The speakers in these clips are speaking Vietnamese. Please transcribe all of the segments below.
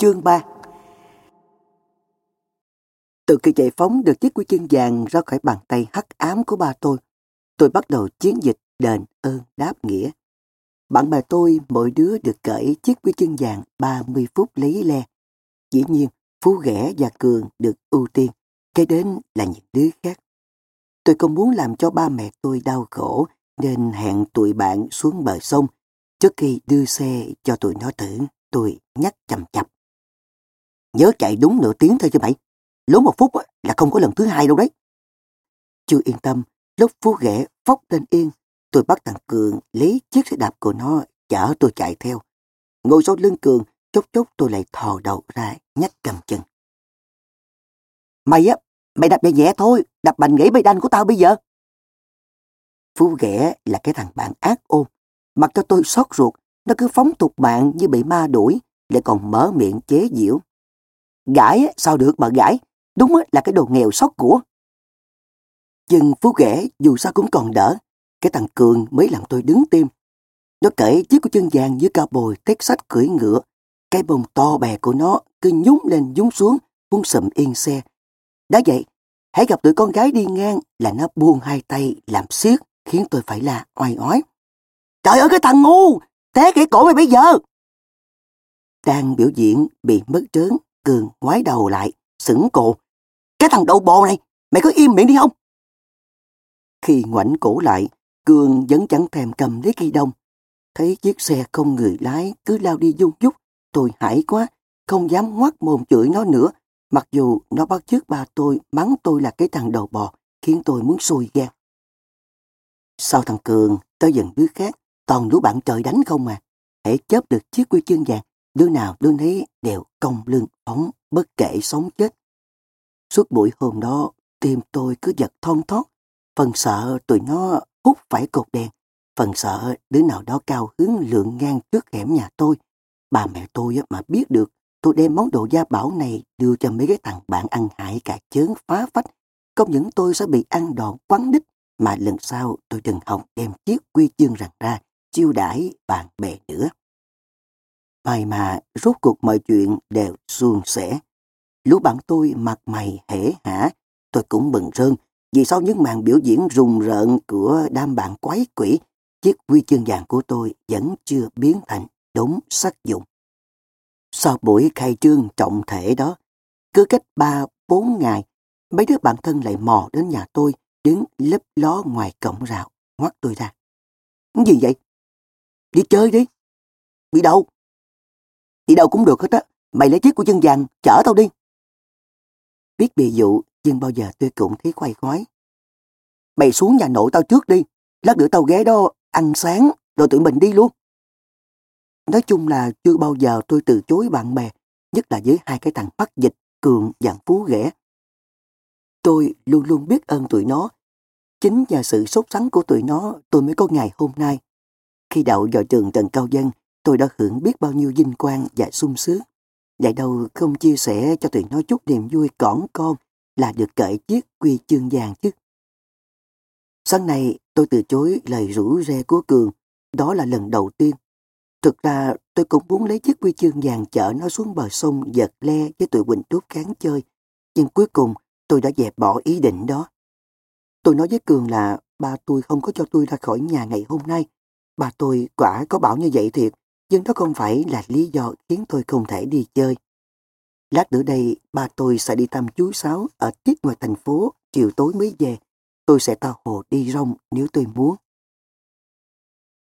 Chương 3 Từ khi giải phóng được chiếc quy chương vàng ra khỏi bàn tay hắc ám của ba tôi, tôi bắt đầu chiến dịch đền ơn đáp nghĩa. Bạn bè tôi mỗi đứa được cởi chiếc quy chương vàng 30 phút lấy le. Dĩ nhiên, Phú Ghẻ và Cường được ưu tiên, kế đến là những đứa khác. Tôi không muốn làm cho ba mẹ tôi đau khổ nên hẹn tụi bạn xuống bờ sông trước khi đưa xe cho tụi nó thử. Tôi nhắc chầm chập. Nhớ chạy đúng nửa tiếng thôi chứ mày. Lố một phút là không có lần thứ hai đâu đấy. Chưa yên tâm, lúc Phú Ghẻ phóc lên yên, tôi bắt thằng Cường lấy chiếc xe đạp của nó chở tôi chạy theo. Ngồi sau lưng Cường, chốc chốc tôi lại thò đầu ra nhắc cầm chân. Mày á, mày đạp nhẹ nhẹ thôi, đạp bành gãy bay đanh của tao bây giờ. Phú ghẻ là cái thằng bạn ác ôn, mặc cho tôi xót ruột, nó cứ phóng tục bạn như bị ma đuổi, lại còn mở miệng chế giễu. Gãi sao được mà gãi, đúng là cái đồ nghèo xót của. Nhưng Phú ghẻ dù sao cũng còn đỡ, cái thằng Cường mới làm tôi đứng tim. Nó kể chiếc của chân vàng dưới cao bồi tét sách cưỡi ngựa, cái bông to bè của nó cứ nhúng lên nhúng xuống, muốn sầm yên xe. Đã vậy, hãy gặp tụi con gái đi ngang là nó buông hai tay làm xiết, khiến tôi phải là oai oái. Trời ơi cái thằng ngu, té cái cổ mày bây giờ. Đang biểu diễn bị mất trớn, Cường ngoái đầu lại, sững cổ. Cái thằng đầu bò này, mày có im miệng đi không? Khi ngoảnh cổ lại, Cường vẫn chẳng thèm cầm lấy cây đông. Thấy chiếc xe không người lái cứ lao đi dung dút, tôi hãi quá, không dám ngoắt mồm chửi nó nữa, mặc dù nó bắt chước ba tôi mắng tôi là cái thằng đầu bò, khiến tôi muốn sôi gan. Sau thằng Cường, tới dần đứa khác, toàn lũ bạn trời đánh không mà. Hãy chớp được chiếc quy chương vàng, đứa nào đứa nấy đều công lưng phóng, bất kể sống chết. Suốt buổi hôm đó, tim tôi cứ giật thon thót, phần sợ tụi nó hút phải cột đèn, phần sợ đứa nào đó cao hứng lượng ngang trước hẻm nhà tôi. Bà mẹ tôi mà biết được tôi đem món đồ gia bảo này đưa cho mấy cái thằng bạn ăn hại cả chớn phá phách. Không những tôi sẽ bị ăn đòn quắn đích, mà lần sau tôi đừng hòng đem chiếc quy chương rằng ra, chiêu đãi bạn bè nữa. May mà rốt cuộc mọi chuyện đều suôn sẻ. Lũ bạn tôi mặt mày hể hả, tôi cũng bừng rơn, vì sau những màn biểu diễn rùng rợn của đám bạn quái quỷ, chiếc quy chương vàng của tôi vẫn chưa biến thành đống sắc dụng. Sau buổi khai trương trọng thể đó, cứ cách ba bốn ngày, mấy đứa bạn thân lại mò đến nhà tôi, đứng lấp ló ngoài cổng rào, ngoắt tôi ra. Gì vậy? Đi chơi đi. Đi đâu? Đi đâu cũng được hết á. Mày lấy chiếc của dân vàng, chở tao đi. Biết bị dụ, nhưng bao giờ tôi cũng thấy khoai khoái. Mày xuống nhà nội tao trước đi. Lát nữa tao ghé đó ăn sáng, rồi tụi mình đi luôn. Nói chung là chưa bao giờ tôi từ chối bạn bè, nhất là với hai cái thằng bắt dịch, cường và phú ghẻ. Tôi luôn luôn biết ơn tụi nó. Chính nhờ sự sốt sắng của tụi nó tôi mới có ngày hôm nay. Khi đậu vào trường Trần Cao Dân, tôi đã hưởng biết bao nhiêu vinh quang và sung sướng. Vậy đâu không chia sẻ cho tụi nó chút niềm vui cỏn con là được cởi chiếc quy chương vàng chứ. Sáng nay tôi từ chối lời rủ rê của Cường. Đó là lần đầu tiên Thực ra tôi cũng muốn lấy chiếc quy chương vàng chở nó xuống bờ sông giật le với tụi Quỳnh Trúc kháng chơi. Nhưng cuối cùng tôi đã dẹp bỏ ý định đó. Tôi nói với Cường là ba tôi không có cho tôi ra khỏi nhà ngày hôm nay. Ba tôi quả có bảo như vậy thiệt, nhưng đó không phải là lý do khiến tôi không thể đi chơi. Lát nữa đây, ba tôi sẽ đi thăm chú Sáu ở tiếp ngoài thành phố, chiều tối mới về. Tôi sẽ tao hồ đi rong nếu tôi muốn.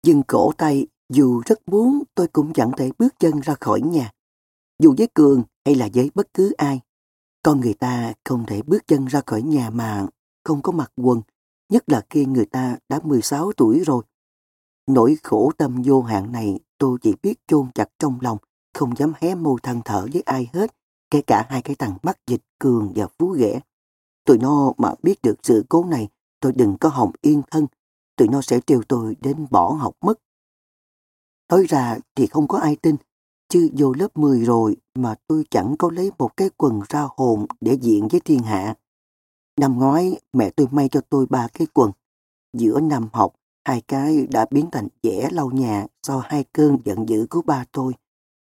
Dừng cổ tay dù rất muốn tôi cũng chẳng thể bước chân ra khỏi nhà. Dù với Cường hay là với bất cứ ai. Con người ta không thể bước chân ra khỏi nhà mà không có mặc quần, nhất là khi người ta đã 16 tuổi rồi. Nỗi khổ tâm vô hạn này tôi chỉ biết chôn chặt trong lòng, không dám hé môi than thở với ai hết, kể cả hai cái thằng mắt dịch Cường và Phú Ghẻ. Tụi nó mà biết được sự cố này, tôi đừng có hồng yên thân, tụi nó sẽ trêu tôi đến bỏ học mất. Nói ra thì không có ai tin, chứ vô lớp 10 rồi mà tôi chẳng có lấy một cái quần ra hồn để diện với thiên hạ. Năm ngoái mẹ tôi may cho tôi ba cái quần. Giữa năm học, hai cái đã biến thành dẻ lau nhà sau hai cơn giận dữ của ba tôi.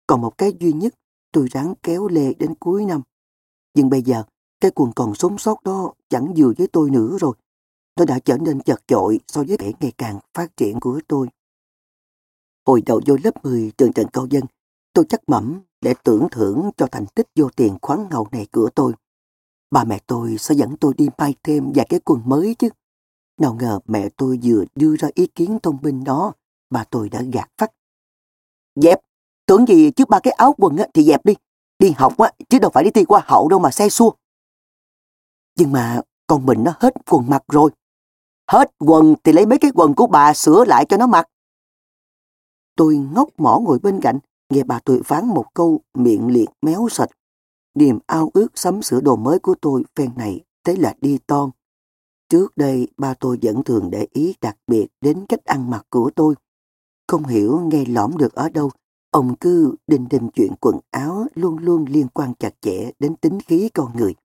Còn một cái duy nhất tôi ráng kéo lê đến cuối năm. Nhưng bây giờ, cái quần còn sống sót đó chẳng vừa với tôi nữa rồi. Nó đã trở nên chật chội so với vẻ ngày càng phát triển của tôi. Hồi đầu vô lớp 10 trường trận cao dân, tôi chắc mẩm để tưởng thưởng cho thành tích vô tiền khoáng ngầu này của tôi. Ba mẹ tôi sẽ dẫn tôi đi may thêm vài cái quần mới chứ. Nào ngờ mẹ tôi vừa đưa ra ý kiến thông minh đó, bà tôi đã gạt phát. Dẹp, tưởng gì chứ ba cái áo quần thì dẹp đi. Đi học á, chứ đâu phải đi thi qua hậu đâu mà xe xua. Nhưng mà con mình nó hết quần mặc rồi. Hết quần thì lấy mấy cái quần của bà sửa lại cho nó mặc. Tôi ngốc mỏ ngồi bên cạnh, nghe bà tôi phán một câu miệng liệt méo sạch. Niềm ao ước sắm sửa đồ mới của tôi phen này thế là đi ton. Trước đây ba tôi vẫn thường để ý đặc biệt đến cách ăn mặc của tôi. Không hiểu nghe lõm được ở đâu, ông cứ đinh đinh chuyện quần áo luôn luôn liên quan chặt chẽ đến tính khí con người.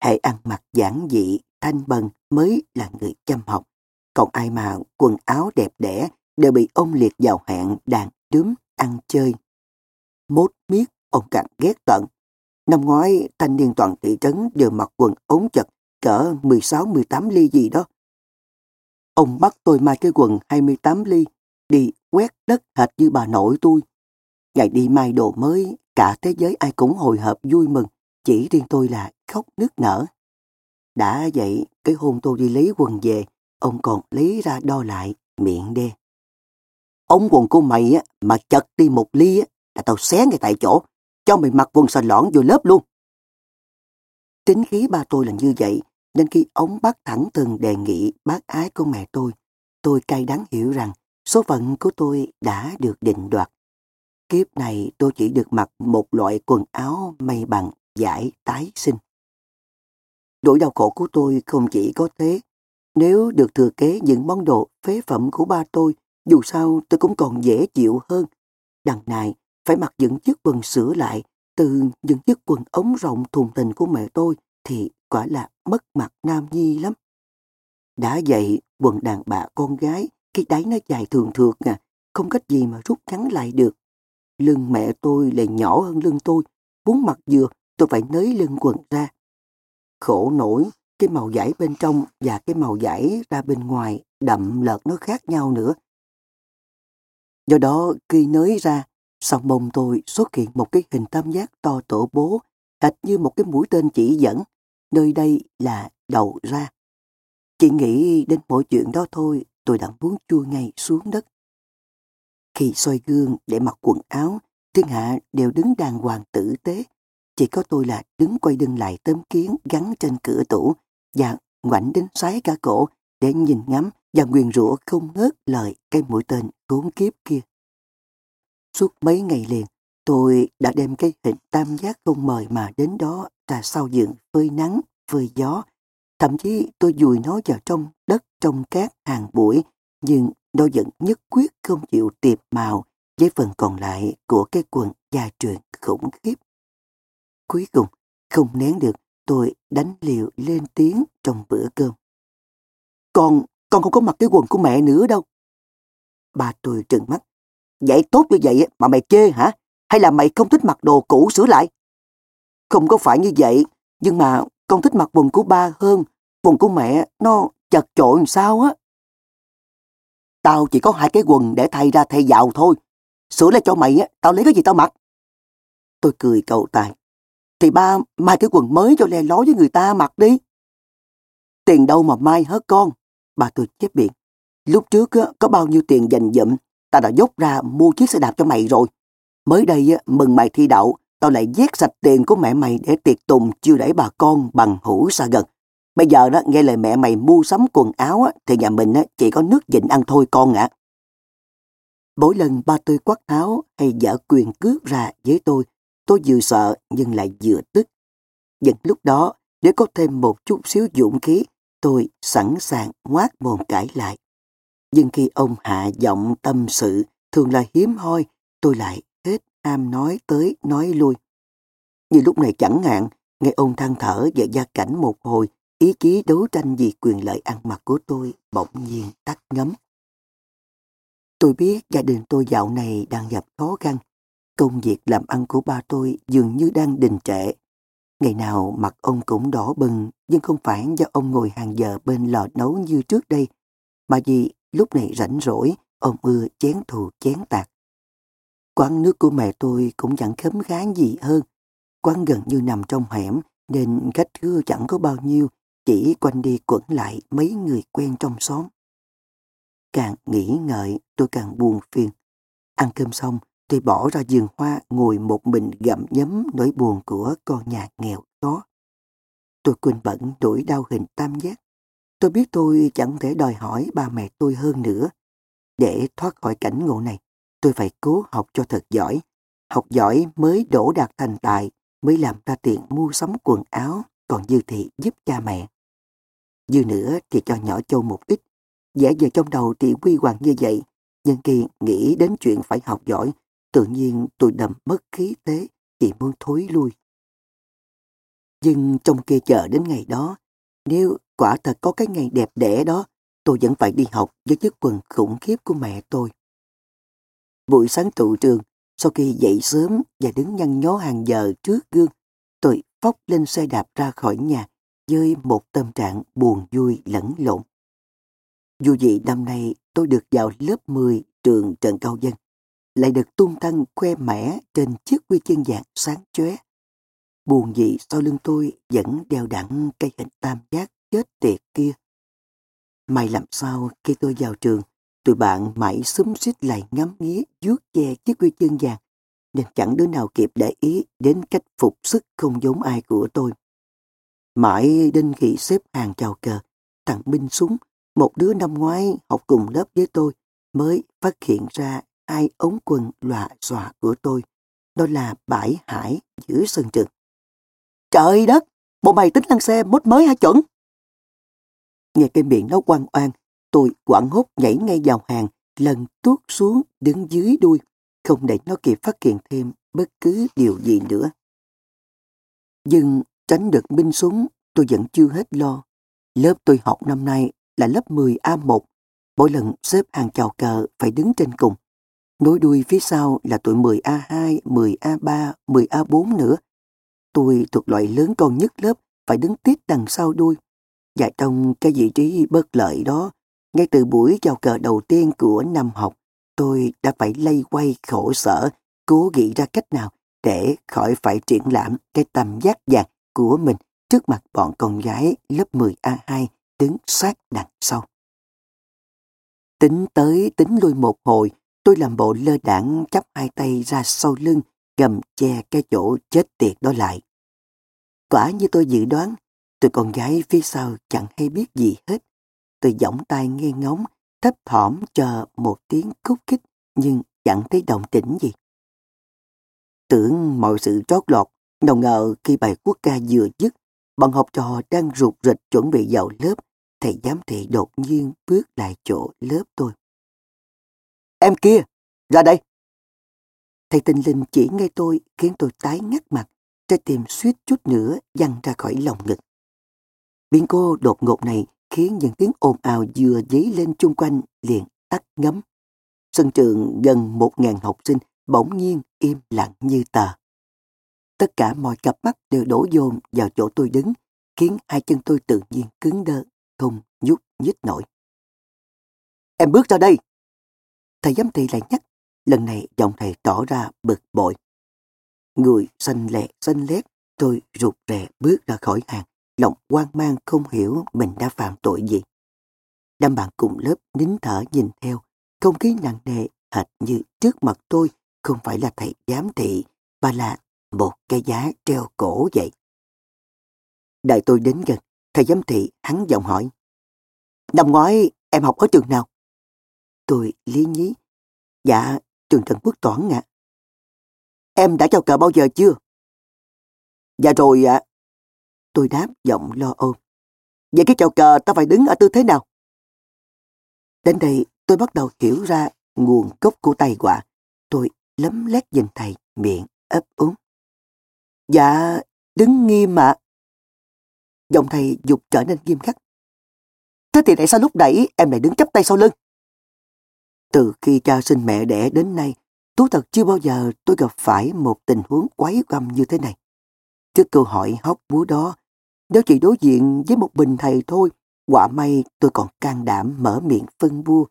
Hãy ăn mặc giản dị, thanh bần mới là người chăm học. Còn ai mà quần áo đẹp đẽ đều bị ông liệt vào hạng đàn đúm ăn chơi. Mốt miết, ông càng ghét tận. Năm ngoái, thanh niên toàn thị trấn đều mặc quần ống chật cỡ 16-18 ly gì đó. Ông bắt tôi mai cái quần 28 ly, đi quét đất hệt như bà nội tôi. Ngày đi mai đồ mới, cả thế giới ai cũng hồi hộp vui mừng, chỉ riêng tôi là khóc nức nở. Đã vậy, cái hôm tôi đi lấy quần về, ông còn lấy ra đo lại, miệng đe. Ống quần của mày á, mà chật đi một ly á, là tao xé ngay tại chỗ, cho mày mặc quần sành lõn vô lớp luôn. Tính khí ba tôi là như vậy, nên khi ông bác thẳng từng đề nghị bác ái của mẹ tôi, tôi cay đắng hiểu rằng số phận của tôi đã được định đoạt. Kiếp này tôi chỉ được mặc một loại quần áo may bằng giải tái sinh. Nỗi đau khổ của tôi không chỉ có thế. Nếu được thừa kế những món đồ phế phẩm của ba tôi, dù sao tôi cũng còn dễ chịu hơn. Đằng này, phải mặc những chiếc quần sửa lại từ những chiếc quần ống rộng thùng tình của mẹ tôi thì quả là mất mặt nam nhi lắm. Đã vậy, quần đàn bà con gái, cái đáy nó dài thường thượt à, không cách gì mà rút ngắn lại được. Lưng mẹ tôi lại nhỏ hơn lưng tôi, muốn mặc vừa tôi phải nới lưng quần ra. Khổ nổi, cái màu giải bên trong và cái màu giải ra bên ngoài đậm lợt nó khác nhau nữa. Do đó, khi nới ra, sau mông tôi xuất hiện một cái hình tam giác to tổ bố, hệt như một cái mũi tên chỉ dẫn. Nơi đây là đầu ra. Chỉ nghĩ đến mỗi chuyện đó thôi, tôi đã muốn chui ngay xuống đất. Khi soi gương để mặc quần áo, thiên hạ đều đứng đàng hoàng tử tế. Chỉ có tôi là đứng quay lưng lại tấm kiến gắn trên cửa tủ và ngoảnh đến xoáy cả cổ để nhìn ngắm và nguyền rủa không ngớt lời cái mũi tên khốn kiếp kia. Suốt mấy ngày liền, tôi đã đem cái hình tam giác không mời mà đến đó ra sau giường phơi nắng, phơi gió. Thậm chí tôi dùi nó vào trong đất trong cát hàng buổi, nhưng nó vẫn nhất quyết không chịu tiệp màu với phần còn lại của cái quần gia truyền khủng khiếp. Cuối cùng, không nén được, tôi đánh liều lên tiếng trong bữa cơm. Con, con không có mặc cái quần của mẹ nữa đâu. Bà tôi trừng mắt. Vậy tốt như vậy mà mày chê hả? Hay là mày không thích mặc đồ cũ sửa lại? Không có phải như vậy, nhưng mà con thích mặc quần của ba hơn. Quần của mẹ nó chật chội làm sao á. Tao chỉ có hai cái quần để thay ra thay dạo thôi. Sửa lại cho mày á, tao lấy cái gì tao mặc. Tôi cười cậu tài. Thì ba mai cái quần mới cho le ló với người ta mặc đi. Tiền đâu mà mai hết con. Bà tôi chép miệng. Lúc trước á, có bao nhiêu tiền dành dụm, ta đã dốc ra mua chiếc xe đạp cho mày rồi. Mới đây á, mừng mày thi đậu, tao lại vét sạch tiền của mẹ mày để tiệc tùng chiêu đẩy bà con bằng hữu xa gần. Bây giờ đó nghe lời mẹ mày mua sắm quần áo á, thì nhà mình á, chỉ có nước dịnh ăn thôi con ạ. Mỗi lần ba tôi quát tháo hay dở quyền cướp ra với tôi, tôi vừa sợ nhưng lại vừa tức. Nhưng lúc đó, nếu có thêm một chút xíu dũng khí, tôi sẵn sàng ngoát mồm cãi lại. Nhưng khi ông hạ giọng tâm sự, thường là hiếm hoi, tôi lại am nói tới nói lui. Như lúc này chẳng hạn, nghe ông than thở về gia cảnh một hồi, ý chí đấu tranh vì quyền lợi ăn mặc của tôi bỗng nhiên tắt ngấm. Tôi biết gia đình tôi dạo này đang gặp khó khăn. công việc làm ăn của ba tôi dường như đang đình trệ. Ngày nào mặt ông cũng đỏ bừng, nhưng không phải do ông ngồi hàng giờ bên lò nấu như trước đây, mà vì lúc này rảnh rỗi, ông ưa chén thù chén tạc. Quán nước của mẹ tôi cũng chẳng khấm khá gì hơn. Quán gần như nằm trong hẻm, nên khách thưa chẳng có bao nhiêu, chỉ quanh đi quẩn lại mấy người quen trong xóm. Càng nghĩ ngợi, tôi càng buồn phiền. Ăn cơm xong, tôi bỏ ra vườn hoa ngồi một mình gặm nhấm nỗi buồn của con nhà nghèo đó. Tôi quên bận đổi đau hình tam giác. Tôi biết tôi chẳng thể đòi hỏi ba mẹ tôi hơn nữa. Để thoát khỏi cảnh ngộ này, tôi phải cố học cho thật giỏi. Học giỏi mới đổ đạt thành tài, mới làm ra tiền mua sắm quần áo, còn dư thì giúp cha mẹ. Dư nữa thì cho nhỏ châu một ít. Giả giờ trong đầu thì quy hoàng như vậy, nhưng khi nghĩ đến chuyện phải học giỏi, tự nhiên tôi đầm mất khí thế, chỉ muốn thối lui. Nhưng trong kia chờ đến ngày đó, nếu quả thật có cái ngày đẹp đẽ đó, tôi vẫn phải đi học với chiếc quần khủng khiếp của mẹ tôi. Buổi sáng tụ trường, sau khi dậy sớm và đứng nhăn nhó hàng giờ trước gương, tôi phóc lên xe đạp ra khỏi nhà với một tâm trạng buồn vui lẫn lộn. Dù gì năm nay tôi được vào lớp 10 trường Trần Cao Dân, lại được tung tăng khoe mẽ trên chiếc quy chương vàng sáng chóe. Buồn gì sau lưng tôi vẫn đeo đẳng cây hình tam giác chết tiệt kia. May làm sao khi tôi vào trường, tụi bạn mãi xúm xít lại ngắm nghía vuốt che chiếc quy chương vàng, nên chẳng đứa nào kịp để ý đến cách phục sức không giống ai của tôi. Mãi đến khi xếp hàng chào cờ, thằng Minh Súng, một đứa năm ngoái học cùng lớp với tôi, mới phát hiện ra hai ống quần lòa xòa của tôi. Đó là bãi hải giữa sân trường. Trời đất! Bộ mày tính lăn xe mốt mới hả chuẩn? Nghe cái miệng nó quăng oan, tôi quảng hốt nhảy ngay vào hàng, lần tuốt xuống đứng dưới đuôi, không để nó kịp phát hiện thêm bất cứ điều gì nữa. Nhưng tránh được binh súng, tôi vẫn chưa hết lo. Lớp tôi học năm nay là lớp 10A1. Mỗi lần xếp hàng chào cờ phải đứng trên cùng. Nối đuôi phía sau là tuổi 10A2, 10A3, 10A4 nữa. Tôi thuộc loại lớn con nhất lớp, phải đứng tiếp đằng sau đuôi. Và trong cái vị trí bất lợi đó, ngay từ buổi chào cờ đầu tiên của năm học, tôi đã phải lây quay khổ sở, cố nghĩ ra cách nào để khỏi phải triển lãm cái tầm giác vàng của mình trước mặt bọn con gái lớp 10A2 đứng sát đằng sau. Tính tới tính lui một hồi, tôi làm bộ lơ đảng chắp hai tay ra sau lưng, gầm che cái chỗ chết tiệt đó lại. Quả như tôi dự đoán, tụi con gái phía sau chẳng hay biết gì hết. Tôi giọng tay nghe ngóng, thấp thỏm chờ một tiếng khúc khích, nhưng chẳng thấy động tĩnh gì. Tưởng mọi sự trót lọt, nào ngờ khi bài quốc ca vừa dứt, bọn học trò đang rụt rịch chuẩn bị vào lớp, thầy giám thị đột nhiên bước lại chỗ lớp tôi. Em kia, ra đây. Thầy tình linh chỉ ngay tôi khiến tôi tái ngắt mặt, trái tim suýt chút nữa văng ra khỏi lòng ngực. Biến cô đột ngột này khiến những tiếng ồn ào vừa dấy lên chung quanh liền tắt ngấm. Sân trường gần một ngàn học sinh bỗng nhiên im lặng như tờ. Tất cả mọi cặp mắt đều đổ dồn vào chỗ tôi đứng, khiến hai chân tôi tự nhiên cứng đơ, không nhúc nhích nổi. Em bước ra đây! Thầy giám thị lại nhắc, lần này giọng thầy tỏ ra bực bội. Người xanh lẹ xanh lét, tôi rụt rè bước ra khỏi hàng, Lộc quan mang không hiểu mình đã phạm tội gì. Đám bạn cùng lớp nín thở nhìn theo, không khí nặng nề hệt như trước mặt tôi không phải là thầy giám thị, mà là một cái giá treo cổ vậy. Đợi tôi đến gần, thầy giám thị hắn giọng hỏi. Năm ngoái em học ở trường nào? Tôi lý nhí. Dạ, trường Trần Quốc Toản ạ. Em đã cho cờ bao giờ chưa? Dạ rồi ạ. Tôi đáp giọng lo âu. Vậy cái chào cờ ta phải đứng ở tư thế nào? Đến đây tôi bắt đầu hiểu ra nguồn gốc của tai họa Tôi lấm lét nhìn thầy miệng ấp úng. Dạ, đứng nghiêm ạ. Giọng thầy dục trở nên nghiêm khắc. Thế thì tại sao lúc nãy em lại đứng chắp tay sau lưng? Từ khi cha sinh mẹ đẻ đến nay, Thú thật chưa bao giờ tôi gặp phải một tình huống quái quăm như thế này. Trước câu hỏi hóc búa đó, nếu chỉ đối diện với một bình thầy thôi, quả may tôi còn can đảm mở miệng phân bua.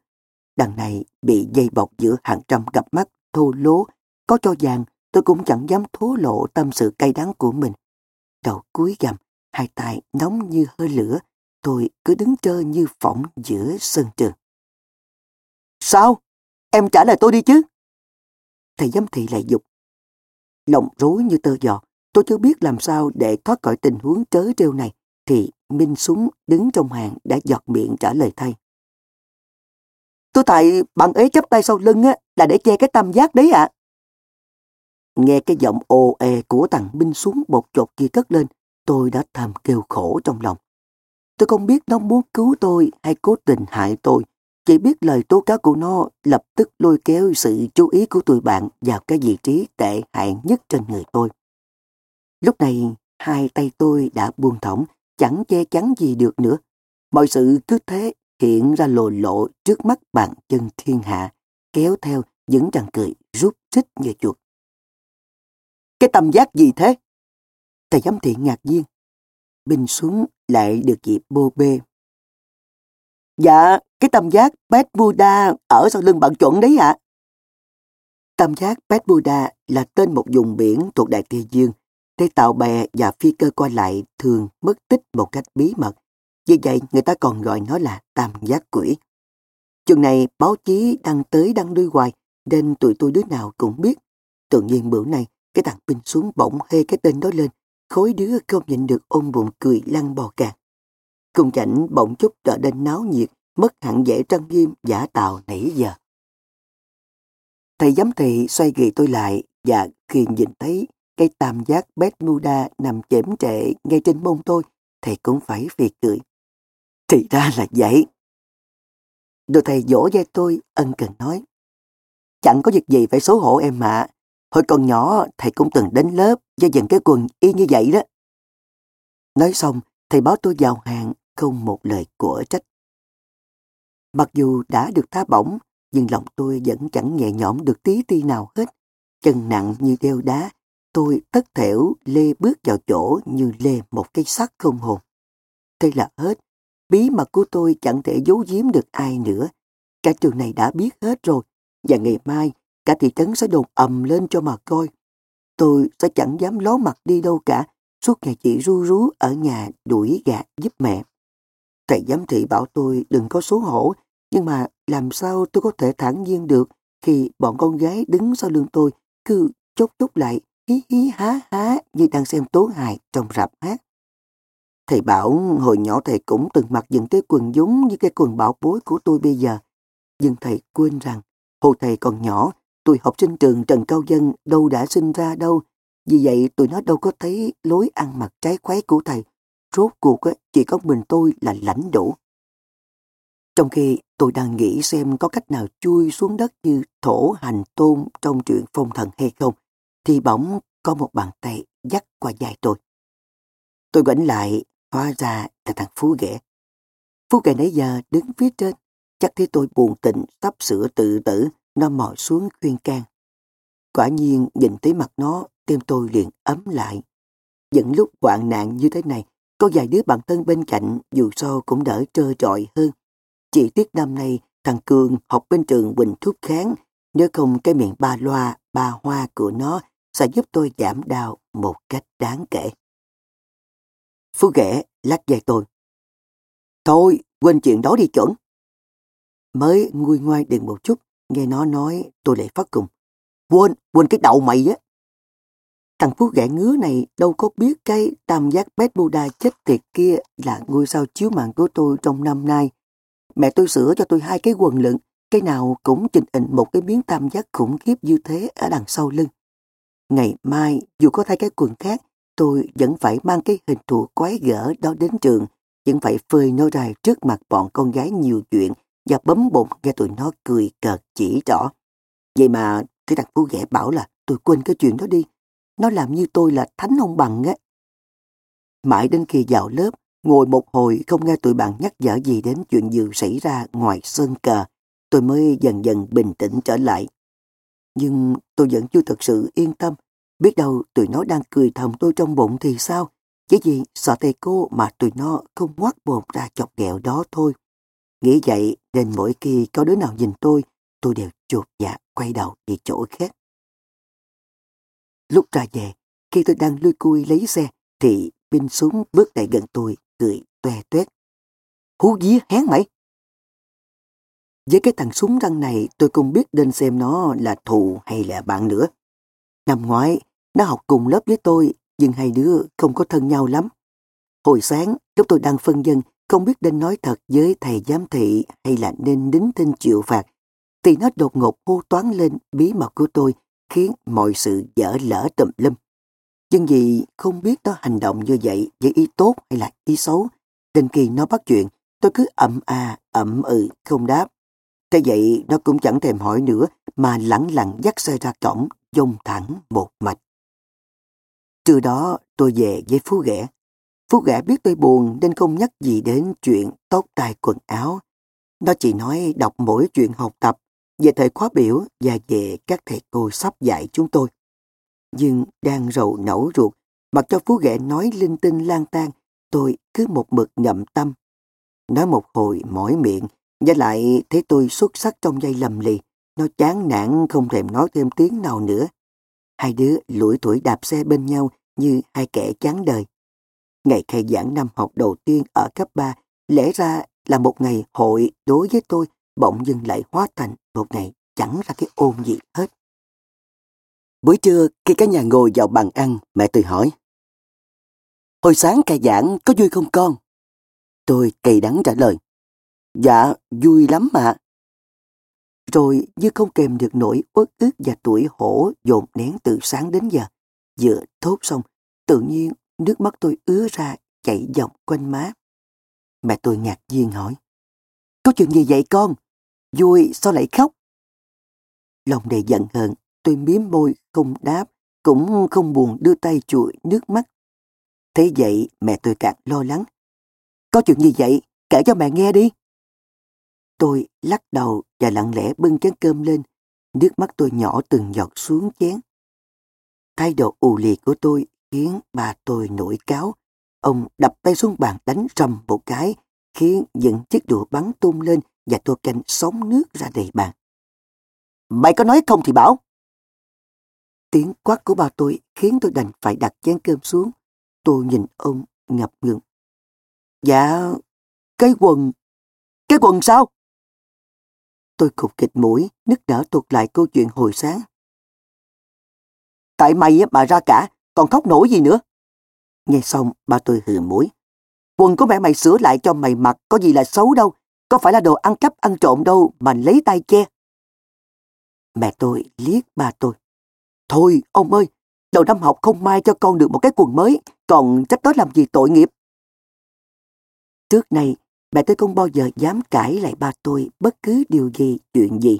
Đằng này bị dây bọc giữa hàng trăm cặp mắt thô lố, có cho vàng tôi cũng chẳng dám thố lộ tâm sự cay đắng của mình. Đầu cúi gầm, hai tay nóng như hơi lửa, tôi cứ đứng trơ như phỏng giữa sân trường. Sao? Em trả lời tôi đi chứ. Thầy giám thị lại dục. Lòng rối như tơ giò, tôi chưa biết làm sao để thoát khỏi tình huống trớ trêu này, thì Minh Súng đứng trong hàng đã giọt miệng trả lời thay. Tôi tại bạn ấy chấp tay sau lưng á, là để che cái tâm giác đấy ạ. Nghe cái giọng ồ ề của thằng Minh Súng bột chột kia cất lên, tôi đã thầm kêu khổ trong lòng. Tôi không biết nó muốn cứu tôi hay cố tình hại tôi, chỉ biết lời tố cáo của nó lập tức lôi kéo sự chú ý của tụi bạn vào cái vị trí tệ hại nhất trên người tôi. Lúc này, hai tay tôi đã buông thõng, chẳng che chắn gì được nữa. Mọi sự cứ thế hiện ra lồ lộ trước mắt bàn chân thiên hạ, kéo theo những răng cười rút trích như chuột. Cái tâm giác gì thế? Thầy giám thị ngạc nhiên. bình xuống lại được dịp bô bê. Dạ, cái tầm giác Pet Buddha ở sau lưng bạn chuẩn đấy ạ. À. Tam giác Pet Buddha là tên một vùng biển thuộc Đại Tây Dương. Để tàu bè và phi cơ qua lại thường mất tích một cách bí mật. Vì vậy, người ta còn gọi nó là tam giác quỷ. Chừng này, báo chí đăng tới đăng đuôi hoài, nên tụi tôi đứa nào cũng biết. Tự nhiên bữa nay, cái thằng binh xuống bỗng hê cái tên đó lên, khối đứa không nhịn được ôm bụng cười lăn bò càng. Cùng cảnh bỗng chút trở nên náo nhiệt, mất hẳn dễ trăng nghiêm, giả tàu nãy giờ. Thầy giám thị xoay ghì tôi lại và khi nhìn thấy cây tam giác Bermuda nằm chễm trệ ngay trên mông tôi, thầy cũng phải phì cười. Thì ra là vậy. Đồ thầy dỗ dây tôi ân cần nói. Chẳng có việc gì phải xấu hổ em mà. Hồi còn nhỏ thầy cũng từng đến lớp do dần cái quần y như vậy đó. Nói xong, thầy báo tôi vào hàng không một lời của trách. Mặc dù đã được tha bổng, nhưng lòng tôi vẫn chẳng nhẹ nhõm được tí ti nào hết. Chân nặng như đeo đá, tôi tất thểu lê bước vào chỗ như lê một cây sắt không hồn. Thế là hết. Bí mật của tôi chẳng thể giấu giếm được ai nữa. Cả trường này đã biết hết rồi. Và ngày mai, cả thị trấn sẽ đồn ầm lên cho mà coi. Tôi sẽ chẳng dám ló mặt đi đâu cả. Suốt ngày chỉ ru rú ở nhà đuổi gạt giúp mẹ. Thầy giám thị bảo tôi đừng có xấu hổ nhưng mà làm sao tôi có thể thản nhiên được khi bọn con gái đứng sau lưng tôi cứ chốt chốt lại hí hí há há như đang xem tố hài trong rạp hát. Thầy bảo hồi nhỏ thầy cũng từng mặc những cái quần giống như cái quần bảo bối của tôi bây giờ. Nhưng thầy quên rằng, hồi thầy còn nhỏ, tôi học sinh trường Trần Cao Dân đâu đã sinh ra đâu. Vì vậy tụi nó đâu có thấy lối ăn mặc trái khoái của thầy. Rốt cuộc chỉ có mình tôi là lãnh đủ. Trong khi tôi đang nghĩ xem có cách nào chui xuống đất như thổ hành tôn trong truyện phong thần hay không, thì bỗng có một bàn tay dắt qua vai tôi. Tôi quảnh lại, hóa ra là thằng Phú Ghẻ. Phú Ghẻ nãy giờ đứng phía trên, chắc thấy tôi buồn tình sắp sửa tự tử, nó mò xuống khuyên can. Quả nhiên nhìn thấy mặt nó, tim tôi liền ấm lại. Những lúc hoạn nạn như thế này, có vài đứa bạn thân bên cạnh dù sao cũng đỡ trơ trọi hơn chỉ tiếc năm nay thằng Cường học bên trường Quỳnh Thúc Kháng, nếu không cái miệng ba loa, ba hoa của nó sẽ giúp tôi giảm đau một cách đáng kể. Phú ghẻ lắc dây tôi. Thôi, quên chuyện đó đi chuẩn. Mới nguôi ngoai đừng một chút, nghe nó nói tôi lại phát cùng. Quên, quên cái đầu mày á. Thằng Phú ghẻ ngứa này đâu có biết cái tam giác Bét Buddha chết tiệt kia là ngôi sao chiếu mạng của tôi trong năm nay Mẹ tôi sửa cho tôi hai cái quần lựng, cái nào cũng trình hình một cái miếng tam giác khủng khiếp như thế ở đằng sau lưng. Ngày mai, dù có thay cái quần khác, tôi vẫn phải mang cái hình thù quái gở đó đến trường, vẫn phải phơi nó ra trước mặt bọn con gái nhiều chuyện và bấm bụng nghe tụi nó cười cợt chỉ rõ. Vậy mà cái thằng Phú ghẻ bảo là tôi quên cái chuyện đó đi. Nó làm như tôi là thánh ông bằng á. Mãi đến khi vào lớp, Ngồi một hồi không nghe tụi bạn nhắc nhở gì đến chuyện dự xảy ra ngoài sân cờ, tôi mới dần dần bình tĩnh trở lại. Nhưng tôi vẫn chưa thật sự yên tâm. Biết đâu tụi nó đang cười thầm tôi trong bụng thì sao? Chỉ vì sợ thầy cô mà tụi nó không ngoắt bồn ra chọc ghẹo đó thôi. Nghĩ vậy nên mỗi khi có đứa nào nhìn tôi, tôi đều chuột dạ quay đầu đi chỗ khác. Lúc ra về, khi tôi đang lui cui lấy xe, thì binh súng bước lại gần tôi, cười toe toét. Hú dí hén mày! Với cái thằng súng răng này tôi không biết nên xem nó là thù hay là bạn nữa. Năm ngoái, nó học cùng lớp với tôi, nhưng hai đứa không có thân nhau lắm. Hồi sáng, lúc tôi đang phân dân, không biết nên nói thật với thầy giám thị hay là nên đính tin chịu phạt, thì nó đột ngột hô toán lên bí mật của tôi, khiến mọi sự dở lỡ tùm lum. Nhưng vì không biết nó hành động như vậy với ý tốt hay là ý xấu, nên khi nó bắt chuyện, tôi cứ ậm à, ậm ừ, không đáp. Thế vậy nó cũng chẳng thèm hỏi nữa mà lẳng lặng dắt xe ra cổng, dông thẳng một mạch. Trưa đó tôi về với Phú Ghẻ. Phú Ghẻ biết tôi buồn nên không nhắc gì đến chuyện tóc tai quần áo. Nó chỉ nói đọc mỗi chuyện học tập về thời khóa biểu và về các thầy cô sắp dạy chúng tôi. Nhưng đang rầu nẫu ruột, mặc cho Phú Ghẻ nói linh tinh lang tan, tôi cứ một mực nhậm tâm. Nói một hồi mỏi miệng, nhớ lại thấy tôi xuất sắc trong dây lầm lì, nó chán nản không thèm nói thêm tiếng nào nữa. Hai đứa lủi tuổi đạp xe bên nhau như hai kẻ chán đời. Ngày khai giảng năm học đầu tiên ở cấp 3 lẽ ra là một ngày hội đối với tôi bỗng dưng lại hóa thành một ngày chẳng ra cái ôn gì hết. Buổi trưa khi cả nhà ngồi vào bàn ăn, mẹ tôi hỏi. Hồi sáng khai giảng có vui không con? Tôi cay đắng trả lời. Dạ, vui lắm mà. Rồi như không kèm được nỗi uất ức và tuổi hổ dồn nén từ sáng đến giờ. Vừa thốt xong, tự nhiên nước mắt tôi ứa ra chảy dọc quanh má. Mẹ tôi ngạc nhiên hỏi. Có chuyện gì vậy con? Vui sao lại khóc? Lòng đầy giận hờn, tôi miếm môi không đáp, cũng không buồn đưa tay chùi nước mắt. Thế vậy mẹ tôi càng lo lắng. Có chuyện gì vậy? Kể cho mẹ nghe đi. Tôi lắc đầu và lặng lẽ bưng chén cơm lên. Nước mắt tôi nhỏ từng giọt xuống chén. Thái độ ù lì của tôi khiến bà tôi nổi cáo. Ông đập tay xuống bàn đánh rầm một cái, khiến những chiếc đũa bắn tung lên và tô canh sóng nước ra đầy bàn. Mày có nói không thì bảo. Tiếng quát của bà tôi khiến tôi đành phải đặt chén cơm xuống. Tôi nhìn ông ngập ngừng. Dạ, cái quần... Cái quần sao? Tôi khục kịch mũi, nức nở tuột lại câu chuyện hồi sáng. Tại mày mà ra cả, còn khóc nổi gì nữa. Nghe xong, ba tôi hừ mũi. Quần của mẹ mày sửa lại cho mày mặc có gì là xấu đâu, có phải là đồ ăn cắp ăn trộm đâu mà lấy tay che. Mẹ tôi liếc ba tôi. Thôi, ông ơi, đầu năm học không mai cho con được một cái quần mới, còn trách đó làm gì tội nghiệp. Trước này, mẹ tôi không bao giờ dám cãi lại ba tôi bất cứ điều gì, chuyện gì.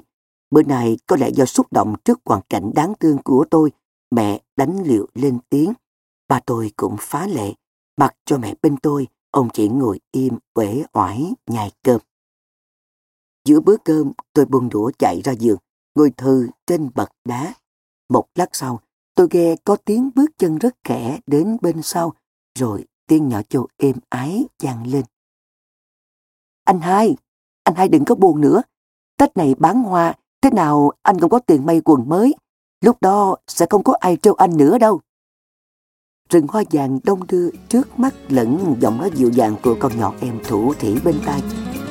Bữa nay có lẽ do xúc động trước hoàn cảnh đáng thương của tôi, mẹ đánh liệu lên tiếng. Ba tôi cũng phá lệ, mặc cho mẹ bên tôi, ông chỉ ngồi im uể oải nhai cơm. Giữa bữa cơm, tôi buông đũa chạy ra giường, ngồi thư trên bậc đá. Một lát sau, tôi nghe có tiếng bước chân rất khẽ đến bên sau, rồi tiếng nhỏ châu êm ái vang lên. Anh hai, anh hai đừng có buồn nữa. Tết này bán hoa, thế nào anh cũng có tiền may quần mới. Lúc đó sẽ không có ai trêu anh nữa đâu. Rừng hoa vàng đông đưa trước mắt lẫn giọng nói dịu dàng của con nhỏ em thủ thỉ bên tai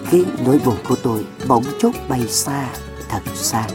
khiến nỗi buồn của tôi bỗng chốc bay xa, thật xa.